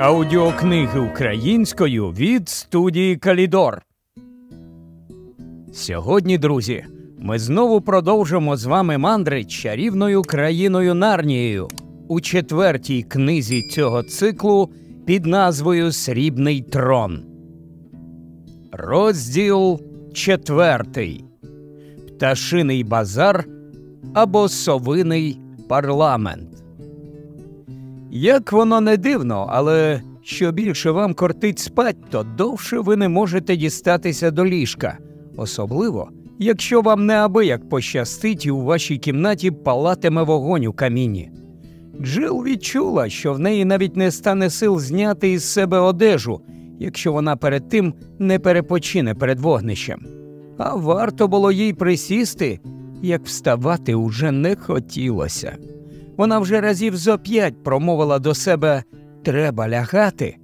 Аудіокниги українською від студії Калідор. Сьогодні, друзі, ми знову продовжимо з вами мандри чарівною країною Нарнією у четвертій книзі цього циклу під назвою Срібний трон. Розділ четвертий Пташиний базар або совиний парламент. Як воно не дивно, але що більше вам кортить спать, то довше ви не можете дістатися до ліжка, особливо, якщо вам неабияк пощастить і у вашій кімнаті палатиме вогонь у каміні. Джил відчула, що в неї навіть не стане сил зняти із себе одежу, якщо вона перед тим не перепочине перед вогнищем. А варто було їй присісти, як вставати уже не хотілося. Вона вже разів зо п'ять промовила до себе треба лягати,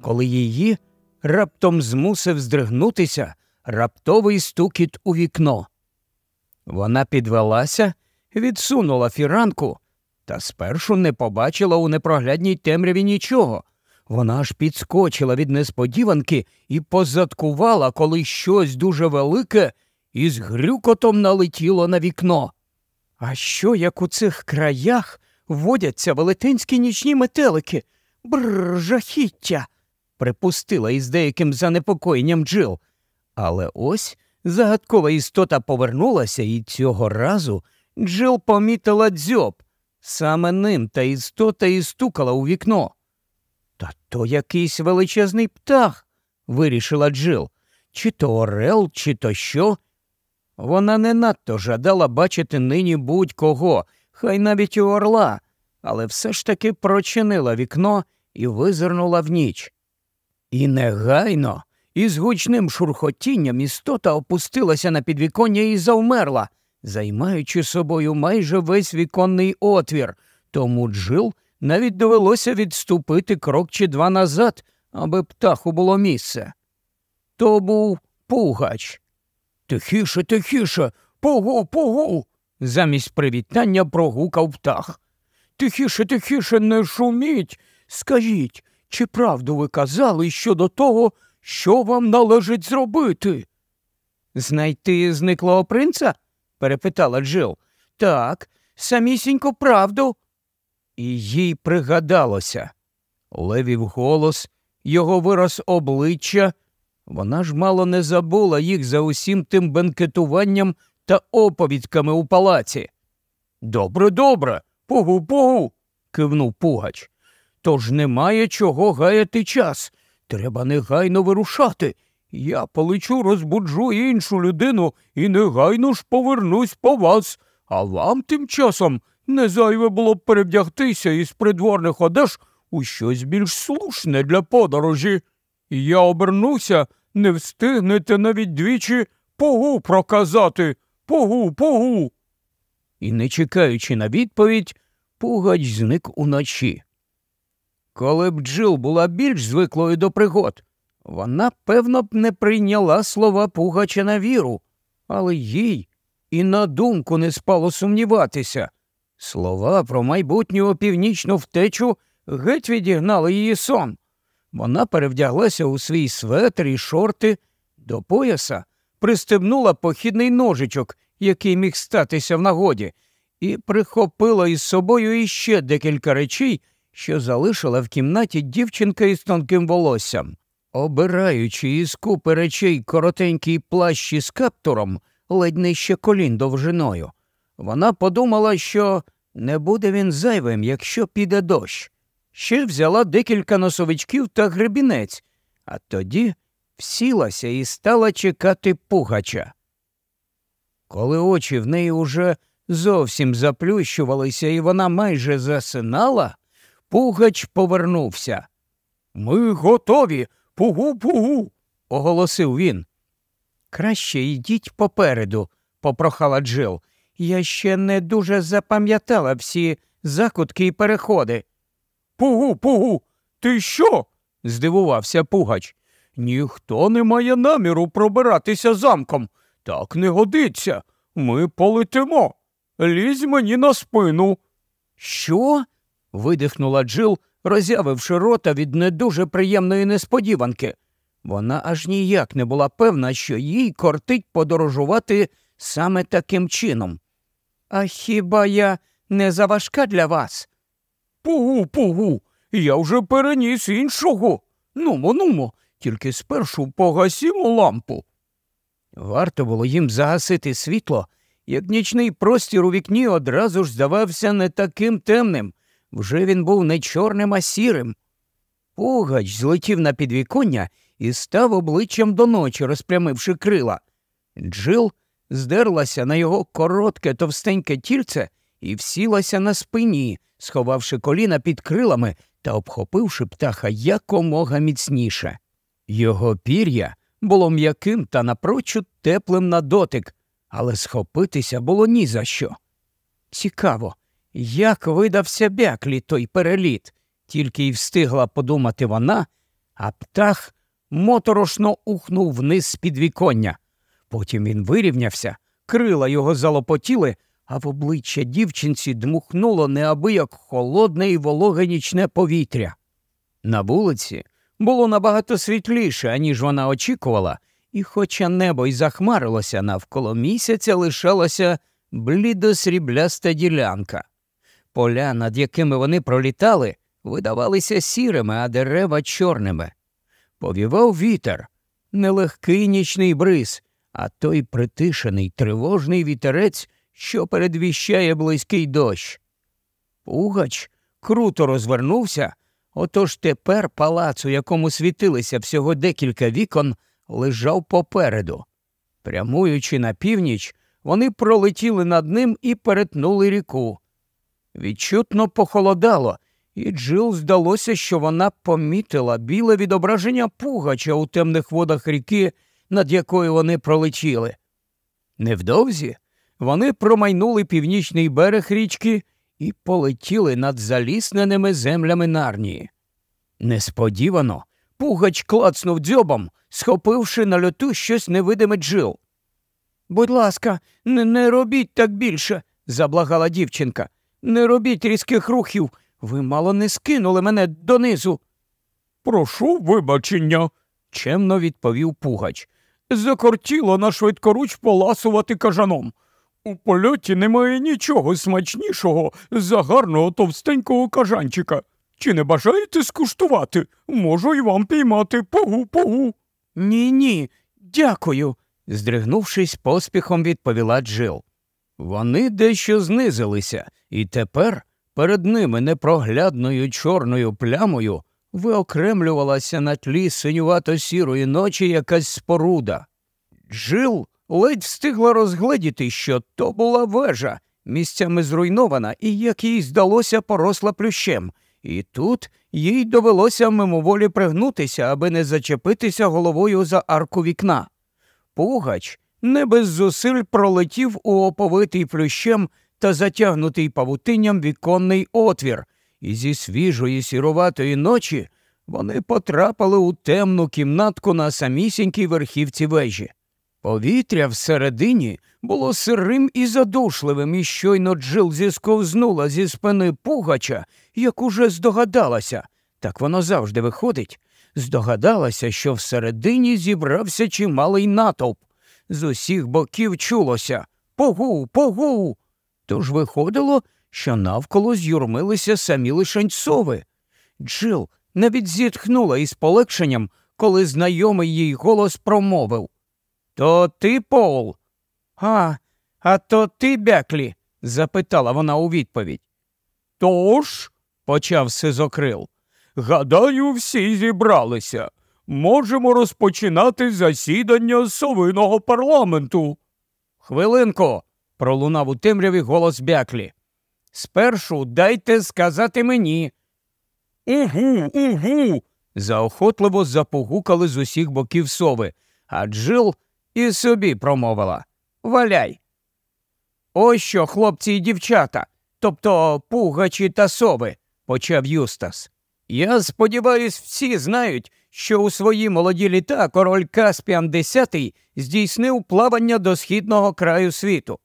коли її раптом змусив здригнутися раптовий стукіт у вікно. Вона підвелася, відсунула фіранку та спершу не побачила у непроглядній темряві нічого. Вона аж підскочила від несподіванки і позадкувала, коли щось дуже велике із грюкотом налетіло на вікно. А що, як у цих краях водяться велетенські нічні метелики? Бррр, жахіття, припустила із деяким занепокоєнням Джил. Але ось загадкова істота повернулася, і цього разу Джил помітила дзьоб. Саме ним та істота і стукала у вікно. Та то якийсь величезний птах, вирішила Джил. Чи то Орел, чи то що. Вона не надто жадала бачити нині будь-кого, хай навіть і орла, але все ж таки прочинила вікно і визирнула в ніч. І негайно, із гучним шурхотінням істота опустилася на підвіконня і завмерла, займаючи собою майже весь віконний отвір, тому Джил навіть довелося відступити крок чи два назад, аби птаху було місце. То був пугач. Тихіше, тихіше, погу, погу. Замість привітання прогукав птах. Тихіше, тихіше, не шуміть. Скажіть, чи правду ви казали щодо того, що вам належить зробити? Знайти зниклого принца? перепитала Джил. Так, самісіньку правду. І їй пригадалося. Левів голос, його вираз обличчя. Вона ж мало не забула їх за усім тим бенкетуванням та оповідками у палаці. Добре, добре, погу, погу. кивнув Пугач. Тож немає чого гаяти час. Треба негайно вирушати. Я полечу, розбуджу іншу людину і негайно ж повернусь по вас, а вам тим часом не зайве було б перевдягтися із придворних одеж у щось більш слушне для подорожі. Я обернуся, не встигнете навіть двічі погу проказати. Погу, погу. І, не чекаючи на відповідь, Пугач зник уночі. Коли б Джил була більш звиклою до пригод, вона, певно б, не прийняла слова Пугача на віру, але їй і на думку не спало сумніватися. Слова про майбутню північну втечу геть відігнали її сон. Вона перевдяглася у свій светр і шорти до пояса, пристебнула похідний ножичок, який міг статися в нагоді, і прихопила із собою іще декілька речей, що залишила в кімнаті дівчинка із тонким волоссям. Обираючи із купи речей коротенький плащ із каптуром, ледь нижче колін довжиною, вона подумала, що не буде він зайвим, якщо піде дощ. Ще взяла декілька носовичків та гребінець, а тоді всілася і стала чекати пугача. Коли очі в неї уже зовсім заплющувалися, і вона майже засинала, пугач повернувся. Ми готові, пугу пугу, оголосив він. Краще йдіть попереду, попрохала Джил. Я ще не дуже запам'ятала всі закутки і переходи. Пугу, пугу, ти що? здивувався Пугач. Ніхто не має наміру пробиратися замком. Так не годиться. Ми полетимо. Лізь мені на спину. Що? видихнула Джил, роззявивши рота від не дуже приємної несподіванки. Вона аж ніяк не була певна, що їй кортить подорожувати саме таким чином. А хіба я не заважка для вас? Пугу, пугу, я вже переніс іншого. Нумо, нумо, тільки спершу погасімо лампу. Варто було їм загасити світло, як нічний простір у вікні одразу ж здавався не таким темним. Вже він був не чорним, а сірим. Пугач злетів на підвіконня і став обличчям до ночі, розпрямивши крила. Джил здерлася на його коротке товстеньке тільце і всілася на спині, сховавши коліна під крилами та обхопивши птаха якомога міцніше. Його пір'я було м'яким та напрочуд теплим на дотик, але схопитися було ні за що. Цікаво, як видався бяклі той переліт, тільки й встигла подумати вона, а птах моторошно ухнув вниз з під віконня. Потім він вирівнявся, крила його залопотіли, а в обличчя дівчинці дмухнуло неабияк холодне і вологе нічне повітря. На вулиці було набагато світліше, аніж вона очікувала, і, хоча небо й захмарилося навколо місяця, лишалася блідосрібляста ділянка. Поля, над якими вони пролітали, видавалися сірими, а дерева чорними. Повівав вітер, нелегкий нічний бриз, а той притишений тривожний вітерець, що передвіщає близький дощ. Пугач круто розвернувся, отож тепер палац, у якому світилися всього декілька вікон, лежав попереду. Прямуючи на північ, вони пролетіли над ним і перетнули ріку. Відчутно похолодало, і Джил здалося, що вона помітила біле відображення пугача у темних водах ріки, над якою вони пролетіли. Невдовзі вони промайнули північний берег річки і полетіли над залісненими землями нарнії. Несподівано пугач клацнув дзьобом, схопивши на льоту щось невидиме Джил. Будь ласка, не, не робіть так більше, заблагала дівчинка. Не робіть різких рухів. Ви мало не скинули мене донизу. Прошу вибачення, чемно відповів Пугач. Закортіло на швидкоруч поласувати кажаном. У польоті немає нічого смачнішого за гарного товстенького кажанчика. Чи не бажаєте скуштувати? Можу і вам піймати погу. Ні, ні, дякую, здригнувшись, поспіхом відповіла Джил. Вони дещо знизилися, і тепер перед ними непроглядною чорною плямою виокремлювалася на тлі синювато сірої ночі якась споруда. Джил ледь встигла розгледіти, що то була вежа, місцями зруйнована і, як їй здалося, поросла плющем, і тут їй довелося мимоволі пригнутися, аби не зачепитися головою за арку вікна. Пугач не без зусиль пролетів у оповитий плющем та затягнутий павутинням віконний отвір, і зі свіжої сіруватої ночі вони потрапили у темну кімнатку на самісінькій верхівці вежі. Повітря всередині було сирим і задушливим, і щойно Джил зісковзнула зі спини пугача, як уже здогадалася, так воно завжди виходить. Здогадалася, що всередині зібрався чималий натовп. З усіх боків чулося Погу, погу. Тож виходило, що навколо з'юрмилися самі лишень. Джил навіть зітхнула із полегшенням, коли знайомий їй голос промовив То ти, Пол? А, а то ти, Бяклі? запитала вона у відповідь. Тож, почав Сизокрил, гадаю, всі зібралися. Можемо розпочинати засідання совиного парламенту. Хвилинку, пролунав у темряві голос Бяклі. Спершу дайте сказати мені. Угу, угу. заохотливо запогукали з усіх боків сови, а Джил і собі промовила Валяй. Ось що, хлопці і дівчата, тобто пугачі та сови, почав Юстас. Я сподіваюсь, всі знають, що у свої молоді літа король Каспіан X здійснив плавання до східного краю світу.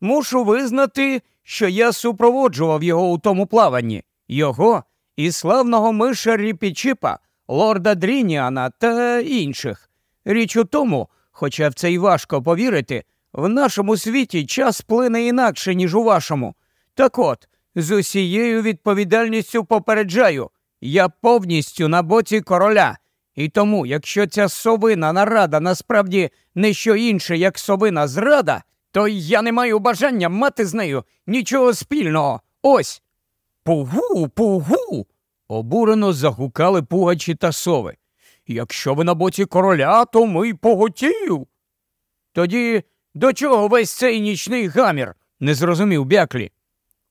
Мушу визнати, що я супроводжував його у тому плаванні, його і славного миша Ріпічіпа, лорда Дрініана та інших. Річ у тому, хоча в це й важко повірити, в нашому світі час плине інакше, ніж у вашому. Так от, з усією відповідальністю попереджаю, я повністю на боці короля. І тому, якщо ця совина нарада насправді не що інше, як совина зрада, то я не маю бажання мати з нею нічого спільного. Ось. Пугу, пугу. обурено загукали пугачі та сови. Якщо ви на боці короля, то ми поготів. Тоді до чого весь цей нічний гамір? не зрозумів Беклі.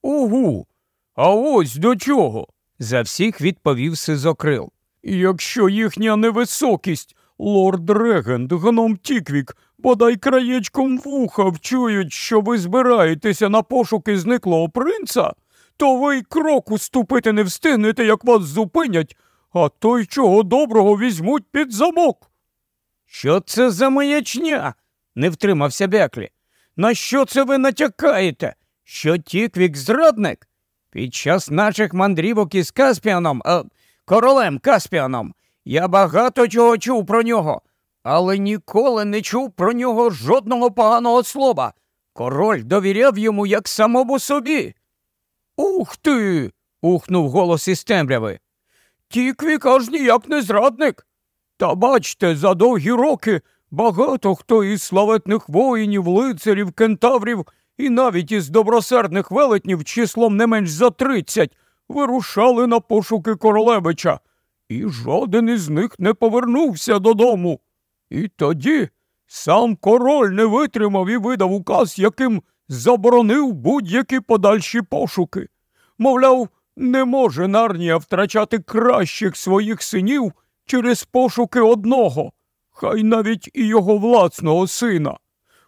Угу. А ось до чого? за всіх відповів сизокрил. Якщо їхня невисокість, лорд Регент, гном Тіквік, бодай краєчком вуха вчують, що ви збираєтеся на пошуки зниклого принца, то ви й кроку ступити не встигнете, як вас зупинять, а той чого доброго візьмуть під замок. Що це за маячня? не втримався Беклі. На що це ви натякаєте? Що Тіквік зрадник? Під час наших мандрівок із Каспіаном, а, королем Каспіаном, я багато чого чув про нього, але ніколи не чув про нього жодного поганого слова. Король довіряв йому як самому собі. Ух ти. ухнув голос із темряви. Тіквік аж ніяк не зрадник. Та бачте, за довгі роки багато хто із славетних воїнів, лицарів, кентаврів і навіть із добросердних велетнів числом не менш за тридцять вирушали на пошуки королевича, і жоден із них не повернувся додому. І тоді сам король не витримав і видав указ, яким заборонив будь-які подальші пошуки. Мовляв, не може Нарнія втрачати кращих своїх синів через пошуки одного, хай навіть і його власного сина.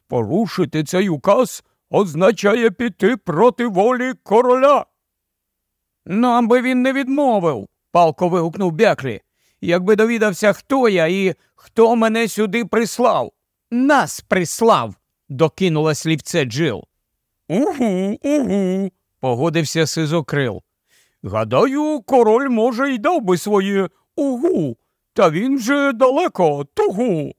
Порушити цей указ означає піти проти волі короля. Нам би він не відмовив, палко вигукнув Бяклі. Якби довідався, хто я і хто мене сюди прислав. Нас прислав, докинула слівце Джил. Угу, угу, погодився сизокрил. Гадаю, король, може, й дав би своє угу, та він же далеко тугу.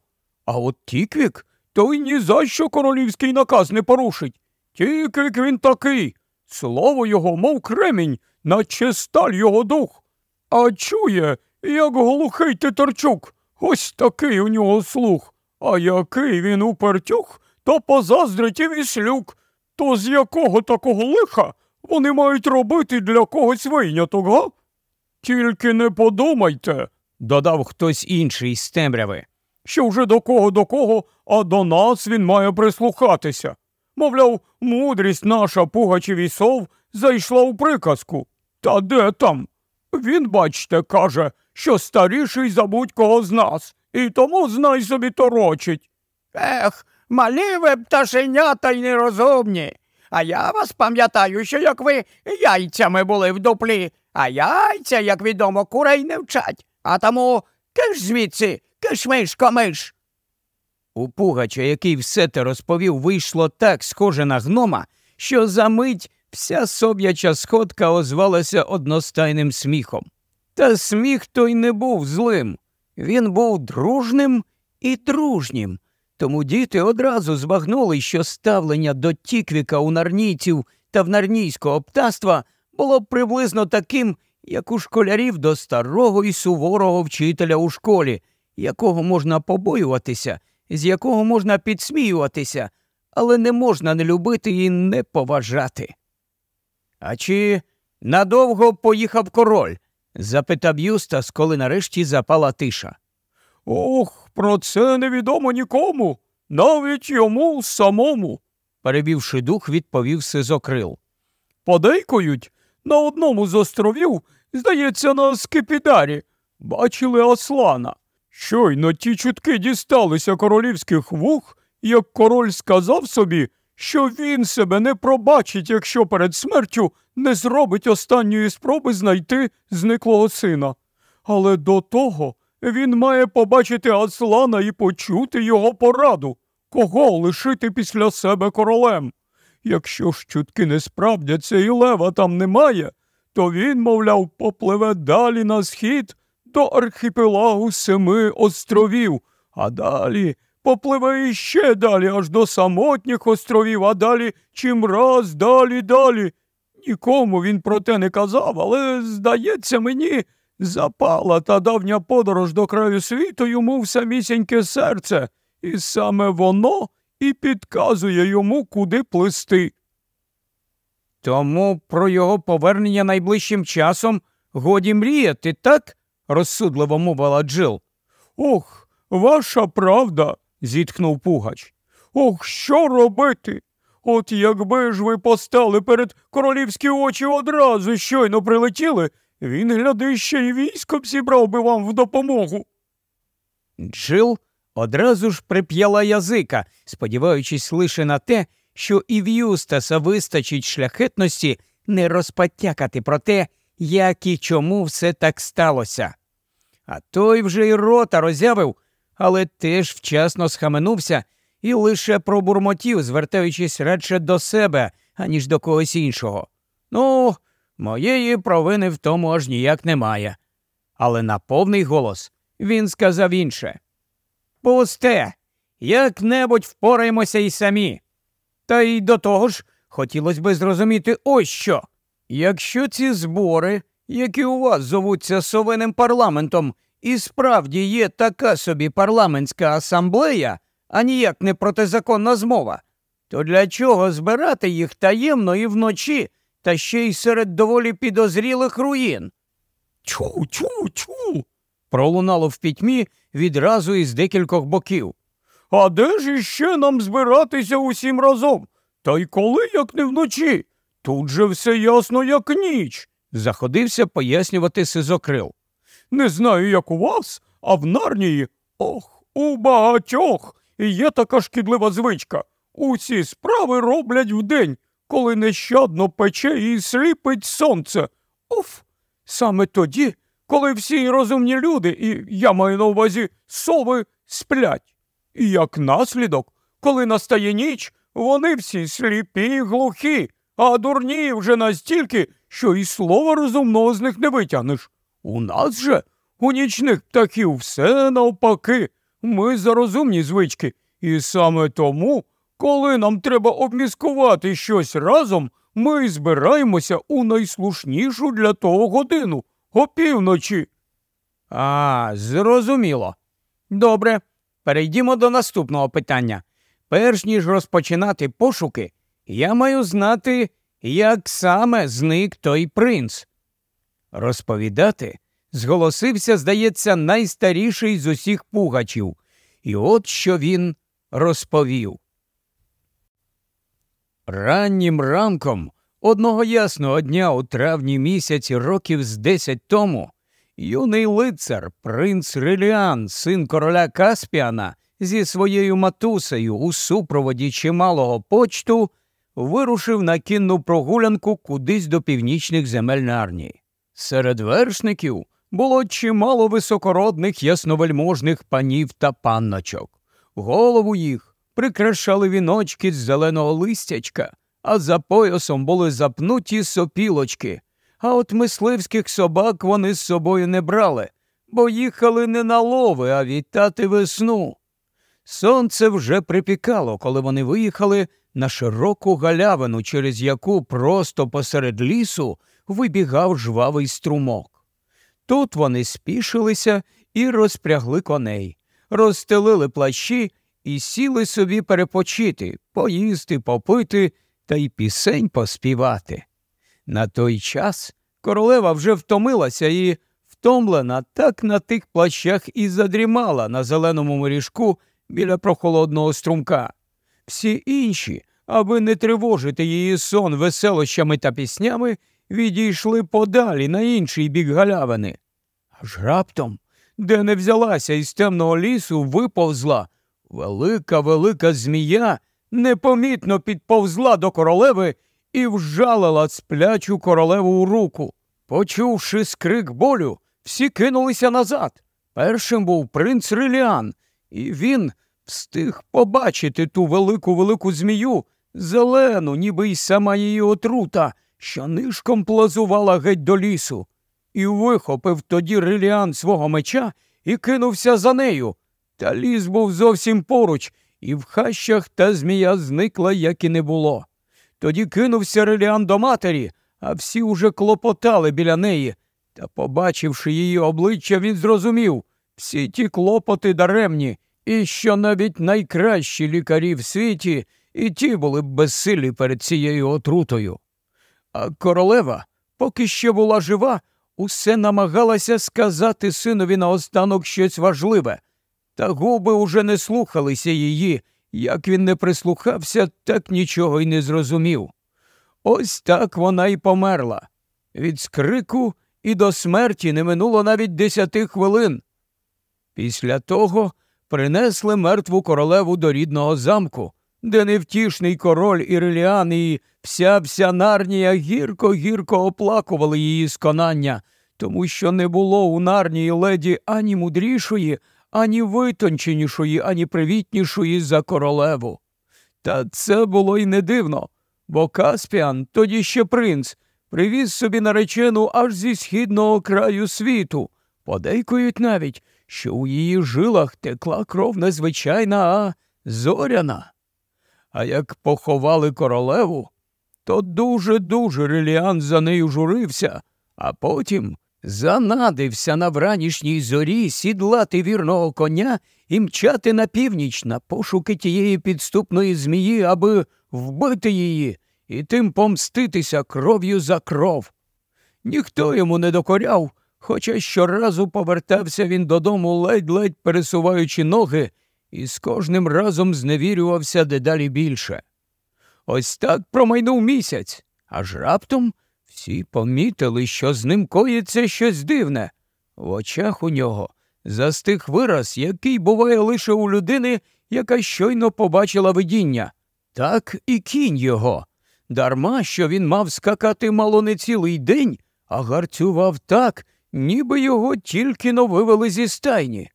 А от Тіквік той ні за що королівський наказ не порушить. Тіквік він такий. Слово його, мов кремінь, наче сталь його дух. А чує, як глухий Титерчук. Ось такий у нього слух. А який він упертюх, то позаздрить і віслюк. То з якого такого лиха вони мають робити для когось виняток, га? Тільки не подумайте, додав хтось інший з темряви, що вже до кого до кого, а до нас він має прислухатися. Мовляв, мудрість наша Пугачів сов зайшла у приказку. Та де там? Він, бачте, каже, що старіший за будь-кого з нас, і тому знай собі торочить. Ех, малі ви пташенята й нерозумні. А я вас пам'ятаю, що як ви яйцями були в дуплі, а яйця, як відомо, курей не вчать. А тому киш звідси, кишмиш комиш. У Пугача, який все те розповів, вийшло так схоже на гнома, що за мить вся соб'яча сходка озвалася одностайним сміхом. Та сміх той не був злим. Він був дружним і дружнім. Тому діти одразу збагнули, що ставлення до Тіквіка у нарнійців та в нарнійського птаства було приблизно таким, як у школярів до старого і суворого вчителя у школі, якого можна побоюватися, з якого можна підсміюватися, але не можна не любити і не поважати. А чи надовго поїхав король? запитав Юстас, коли нарешті запала тиша. Ох, про це невідомо нікому, навіть йому самому, перебівши дух, відповів сизокрил. Подейкують на одному з островів, здається, на Скипідарі, бачили Аслана. Щойно ті чутки дісталися королівських вух, як король сказав собі, що він себе не пробачить, якщо перед смертю не зробить останньої спроби знайти зниклого сина. Але до того він має побачити Аслана і почути його пораду, кого лишити після себе королем. Якщо ж чутки не справдяться і лева там немає, то він, мовляв, попливе далі на схід до архіпелагу Семи островів, а далі попливе іще далі, аж до самотніх островів, а далі чим раз далі, далі. Нікому він про те не казав, але, здається мені, запала та давня подорож до краю світу йому в самісіньке серце, і саме воно і підказує йому, куди плисти. Тому про його повернення найближчим часом годі мріяти, так? розсудливо мовила Джил. Ох, ваша правда, зітхнув Пугач. Ох, що робити? От якби ж ви постали перед королівські очі одразу щойно прилетіли, він, гляди, ще й військом зібрав би вам в допомогу. Джил одразу ж прип'яла язика, сподіваючись лише на те, що і в Юстаса вистачить шляхетності не розпотякати про те, як і чому все так сталося. А той вже й рота роззявив, але теж вчасно схаменувся і лише пробурмотів, звертаючись радше до себе, аніж до когось іншого. Ну, моєї провини в тому аж ніяк немає. Але на повний голос він сказав інше Пусте, як небудь впораємося й самі. Та й до того ж хотілося би зрозуміти ось що. Якщо ці збори, які у вас зовуться совиним парламентом, і справді є така собі парламентська асамблея, а ніяк не протизаконна змова, то для чого збирати їх таємно і вночі, та ще й серед доволі підозрілих руїн? Чу, чу, чу. пролунало в пітьмі відразу із декількох боків. А де ж іще нам збиратися усім разом? Та й коли, як не вночі? Тут же все ясно, як ніч, заходився пояснювати сизокрил. Не знаю, як у вас, а в нарнії, ох, у багатьох є така шкідлива звичка. Усі справи роблять вдень, коли нещадно пече і сліпить сонце. Уф! Саме тоді, коли всі розумні люди, і я маю на увазі сови, сплять. І як наслідок, коли настає ніч, вони всі сліпі й глухі, а дурні вже настільки, що і слова розумного з них не витягнеш. У нас же, у нічних птахів, все навпаки. Ми за розумні звички, і саме тому, коли нам треба обміскувати щось разом, ми збираємося у найслушнішу для того годину опівночі. А, зрозуміло. Добре, перейдімо до наступного питання. Перш ніж розпочинати пошуки, я маю знати, як саме зник той принц. Розповідати зголосився, здається, найстаріший з усіх пугачів, і от що він розповів. Раннім ранком одного ясного дня у травні місяці років з десять тому юний лицар, принц Реліан, син короля Каспіана, зі своєю матусею у супроводі чималого почту вирушив на кінну прогулянку кудись до північних земель Нарнії. Серед вершників було чимало високородних ясновельможних панів та панночок. Голову їх прикрашали віночки з зеленого листячка, а за поясом були запнуті сопілочки. А от мисливських собак вони з собою не брали, бо їхали не на лови, а вітати весну. Сонце вже припікало, коли вони виїхали на широку галявину, через яку просто посеред лісу вибігав жвавий струмок. Тут вони спішилися і розпрягли коней, розстелили плащі і сіли собі перепочити, поїсти, попити та й пісень поспівати. На той час королева вже втомилася і, втомлена, так на тих плащах і задрімала на зеленому моріжку біля прохолодного струмка. Всі інші, аби не тривожити її сон веселощами та піснями, відійшли подалі на інший бік галявини. Аж раптом, де не взялася із темного лісу, виповзла велика велика змія, непомітно підповзла до королеви і вжалила сплячу королеву у руку. Почувши скрик болю, всі кинулися назад. Першим був принц Риліан, і він встиг побачити ту велику велику змію, зелену, ніби й сама її отрута, що нишком плазувала геть до лісу, і вихопив тоді реліан свого меча і кинувся за нею. Та ліс був зовсім поруч, і в хащах та змія зникла, як і не було. Тоді кинувся реліан до матері, а всі уже клопотали біля неї. Та, побачивши її обличчя, він зрозумів всі ті клопоти даремні, і що навіть найкращі лікарі в світі і ті були б безсилі перед цією отрутою. А королева, поки ще була жива, усе намагалася сказати синові наостанок щось важливе, та губи уже не слухалися її. Як він не прислухався, так нічого й не зрозумів. Ось так вона й померла. Від скрику і до смерті не минуло навіть десяти хвилин. Після того принесли мертву королеву до рідного замку, де невтішний король Іреліан і вся вся нарнія гірко гірко оплакували її сконання, тому що не було у нарнії леді ані мудрішої, ані витонченішої, ані привітнішої за королеву. Та це було й не дивно, бо Каспіан, тоді ще принц, привіз собі наречену аж зі східного краю світу. Подейкують навіть, що у її жилах текла кров незвичайна, а зоряна. А як поховали королеву, то дуже-дуже Реліан за нею журився, а потім занадився на вранішній зорі сідлати вірного коня і мчати на північ на пошуки тієї підступної змії, аби вбити її і тим помститися кров'ю за кров. Ніхто йому не докоряв, хоча щоразу повертався він додому, ледь-ледь пересуваючи ноги, і з кожним разом зневірювався дедалі більше. Ось так промайнув місяць, аж раптом всі помітили, що з ним коїться щось дивне. В очах у нього застиг вираз, який буває лише у людини, яка щойно побачила видіння. Так і кінь його. Дарма що він мав скакати мало не цілий день, а гарцював так, ніби його тільки но вивели зі стайні.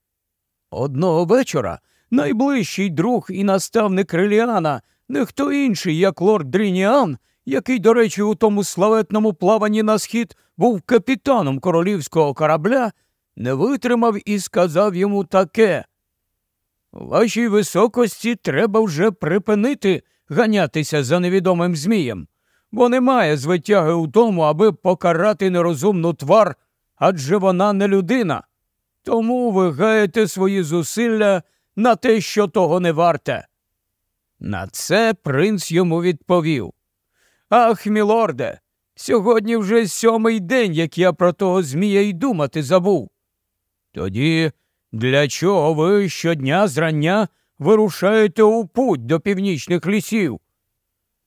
Одного вечора найближчий друг і наставник Реліана, не хто інший, як лорд Дрініан, який, до речі, у тому славетному плаванні на схід був капітаном королівського корабля, не витримав і сказав йому таке. Вашій високості треба вже припинити ганятися за невідомим Змієм, бо немає звитяги у тому, аби покарати нерозумну твар, адже вона не людина. Тому ви гаєте свої зусилля на те, що того не варте. На це принц йому відповів Ах, мілорде, сьогодні вже сьомий день, як я про того Змія й думати забув. Тоді для чого ви щодня зрання вирушаєте у путь до північних лісів?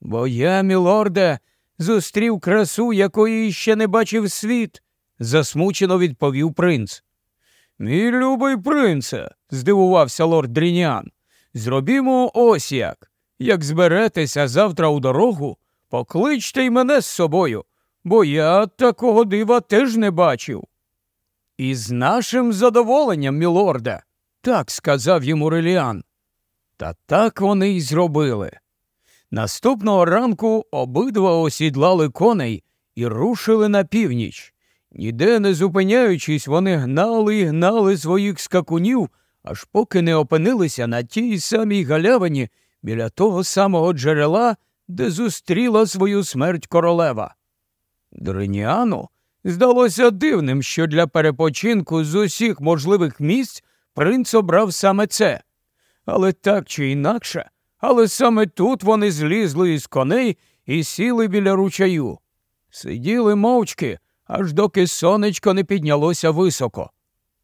Бо я, мілорде, зустрів красу, якої ще не бачив світ, засмучено відповів принц. Мій любий принце, здивувався лорд Дрінян, зробімо ось як. Як зберетеся завтра у дорогу, покличте й мене з собою, бо я такого дива теж не бачив. Із нашим задоволенням, мілорде, так сказав йому Реліан. Та так вони й зробили. Наступного ранку обидва осідлали коней і рушили на північ. Ніде не зупиняючись, вони гнали і гнали своїх скакунів, аж поки не опинилися на тій самій галявині біля того самого джерела, де зустріла свою смерть королева. Дриніану здалося дивним, що для перепочинку з усіх можливих місць принц обрав саме це. Але так чи інакше, але саме тут вони злізли із коней і сіли біля ручаю. Сиділи мовчки, аж доки сонечко не піднялося високо.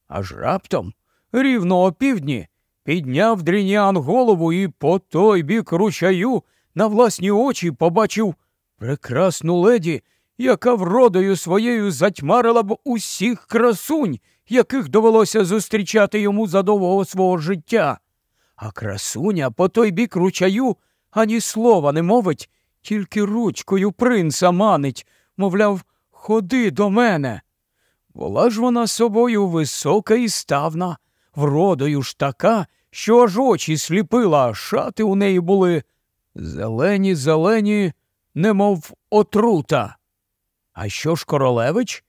Аж раптом, рівно опівдні, підняв дрінян голову і по той бік ручаю на власні очі побачив прекрасну леді, яка вродою своєю затьмарила б усіх красунь, яких довелося зустрічати йому за довгого свого життя. А красуня по той бік ручаю ані слова не мовить, тільки ручкою принца манить, мовляв, ходи до мене. Була ж вона собою висока і ставна, вродою ж така, що аж очі сліпила, а шати у неї були зелені, зелені, немов отрута. А що ж королевич?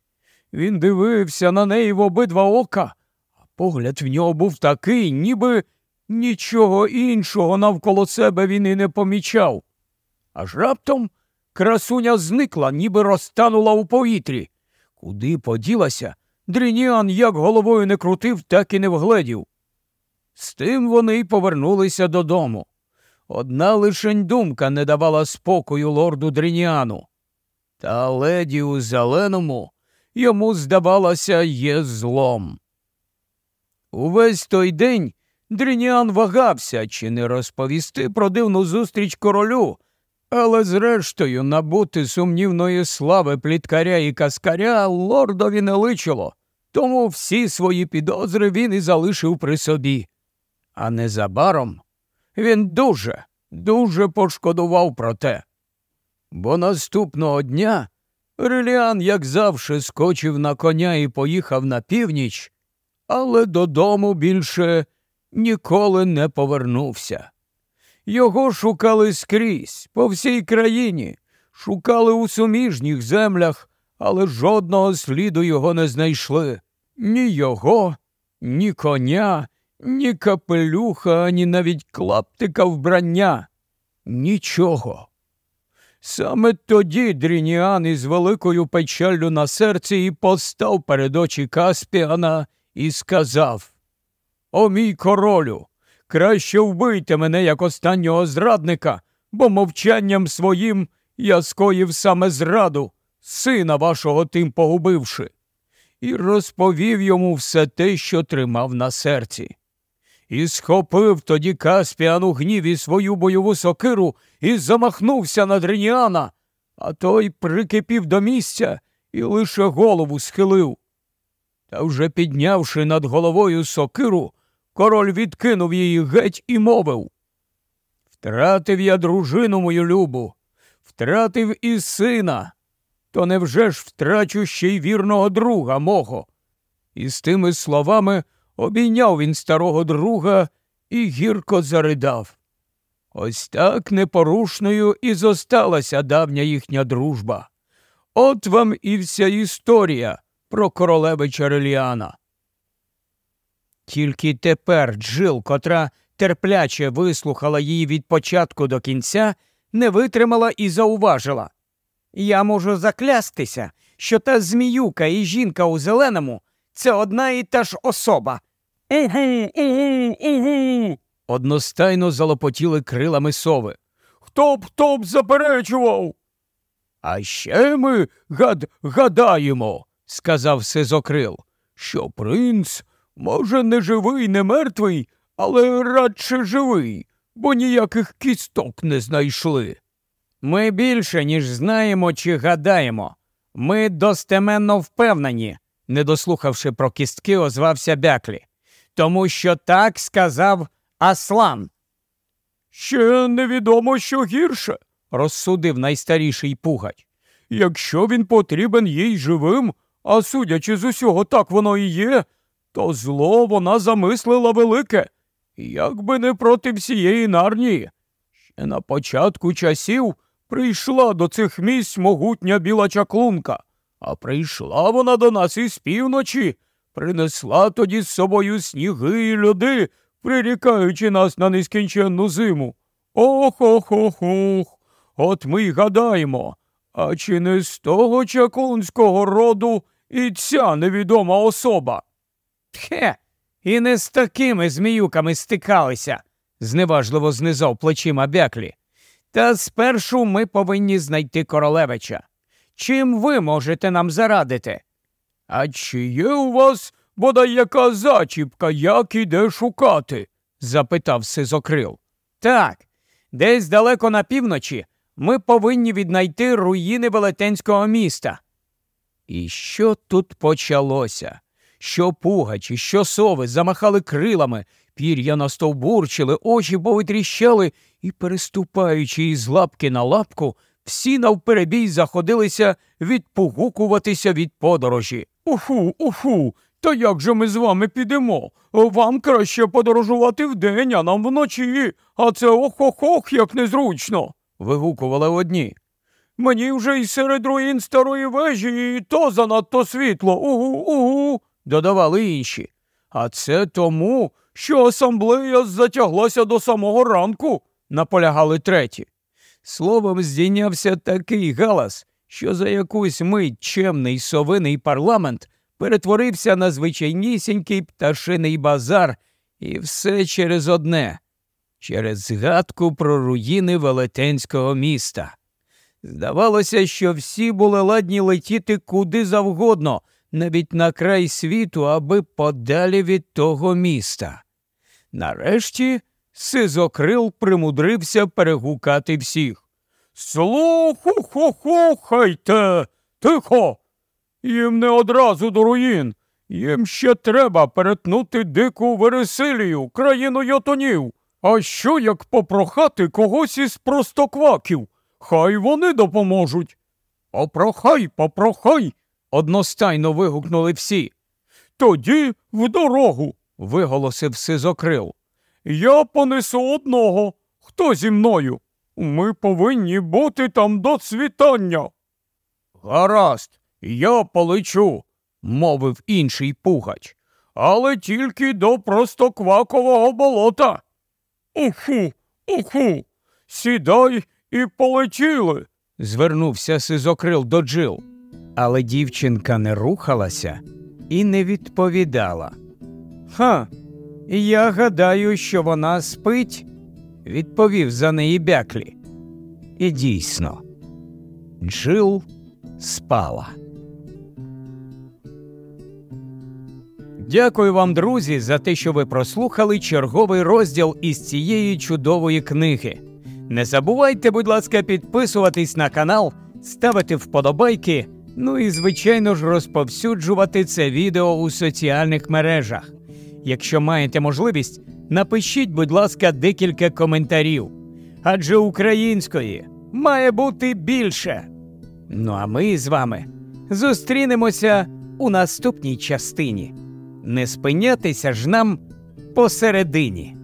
Він дивився на неї в обидва ока, а погляд в нього був такий, ніби нічого іншого навколо себе він і не помічав. Аж раптом красуня зникла, ніби розтанула у повітрі. Куди поділася, Дрініан як головою не крутив, так і не вгледів. З тим вони й повернулися додому. Одна лишень думка не давала спокою лорду Дрініану. Та леді у зеленому йому, здавалося, є злом. Увесь той день Дрініан вагався, чи не розповісти про дивну зустріч королю, але, зрештою, набути сумнівної слави пліткаря і каскаря лордові не личило, тому всі свої підозри він і залишив при собі. А незабаром він дуже, дуже пошкодував про те. Бо наступного дня Реліан, як завжди, скочив на коня і поїхав на північ, але додому більше ніколи не повернувся. Його шукали скрізь, по всій країні, шукали у суміжніх землях, але жодного сліду його не знайшли. Ні його, ні коня, ні капелюха, ані навіть клаптика вбрання. Нічого. Саме тоді Дрініан із великою печаллю на серці і постав перед очі Каспіана і сказав О мій королю, краще вбийте мене як останнього зрадника, бо мовчанням своїм я скоїв саме зраду, сина вашого тим погубивши, і розповів йому все те, що тримав на серці. І схопив тоді Каспіан у гніві свою бойову сокиру і замахнувся на Дрініана, а той прикипів до місця і лише голову схилив. Та вже піднявши над головою сокиру, король відкинув її геть і мовив Втратив я дружину мою любу, втратив і сина, то невже ж втрачу ще й вірного друга мого? І з тими словами обійняв він старого друга і гірко заридав. Ось так непорушною і зосталася давня їхня дружба. От вам і вся історія про королевича Реліана. Тільки тепер Джил, котра терпляче вислухала її від початку до кінця, не витримала і зауважила. Я можу заклястися, що та зміюка і жінка у зеленому це одна і та ж особа. Іги, іги, іги. Одностайно залопотіли крилами сови. Хто б хто б заперечував? А ще ми гад гадаємо, сказав Сизокрил, що принц, може, не живий, не мертвий, але радше живий, бо ніяких кісток не знайшли. Ми більше, ніж знаємо чи гадаємо. Ми достеменно впевнені, не дослухавши про кістки, озвався Беклі. Тому що так сказав Аслан. Ще невідомо, що гірше, розсудив найстаріший пугач. Якщо він потрібен їй живим, а судячи з усього, так воно і є, то зло вона замислила велике, як би не проти всієї нарнії. Ще на початку часів прийшла до цих місць могутня біла чаклунка, а прийшла вона до нас із півночі, принесла тоді з собою сніги і люди, прирікаючи нас на нескінченну зиму. Ох ох ох ох. От ми й гадаємо, а чи не з того чаклунського роду і ця невідома особа? Хе, і не з такими зміюками стикалися, зневажливо знизав плечима бяклі. Та спершу ми повинні знайти королевича. Чим ви можете нам зарадити? А чи є у вас бодай яка зачіпка, як іде шукати? запитав Сизокрил. Так, десь далеко на півночі ми повинні віднайти руїни велетенського міста. І що тут почалося? Що пугачі, що сови замахали крилами, пір'я настовбурчили, очі повитріщали і, переступаючи із лапки на лапку, всі навперебій заходилися відпугукуватися від подорожі. Уху, уху, та як же ми з вами підемо? Вам краще подорожувати вдень, а нам вночі, а це ох ох ох як незручно. вигукували одні. Мені вже й серед руїн старої вежі, і то занадто світло. Угу, угу, додавали інші. А це тому, що асамблея затяглася до самого ранку, наполягали треті. Словом, здійнявся такий галас, що за якусь мить чемний совиний парламент перетворився на звичайнісінький пташиний базар, і все через одне через згадку про руїни велетенського міста. Здавалося, що всі були ладні летіти куди завгодно, навіть на край світу, аби подалі від того міста. Нарешті сизокрил примудрився перегукати всіх. Слухайте, тихо. Їм не одразу до руїн. Їм ще треба перетнути дику Вересилію, країну йотонів. А що як попрохати когось із простокваків? Хай вони допоможуть. Попрохай, попрохай, одностайно вигукнули всі. Тоді в дорогу, виголосив сизокрил. Я понесу одного. Хто зі мною? Ми повинні бути там до світання. Гаразд, я полечу, мовив інший пугач, але тільки до простоквакового болота. Уху, уху, сідай і полетіли, звернувся сизокрил до Джил. Але дівчинка не рухалася і не відповідала. Ха, я гадаю, що вона спить, відповів за неї бяклі. І дійсно, Джил спала. Дякую вам, друзі, за те, що ви прослухали черговий розділ із цієї чудової книги. Не забувайте, будь ласка, підписуватись на канал, ставити вподобайки, ну і, звичайно ж, розповсюджувати це відео у соціальних мережах. Якщо маєте можливість, напишіть, будь ласка, декілька коментарів. Адже української має бути більше. Ну а ми з вами зустрінемося у наступній частині. Не спинятися ж нам посередині.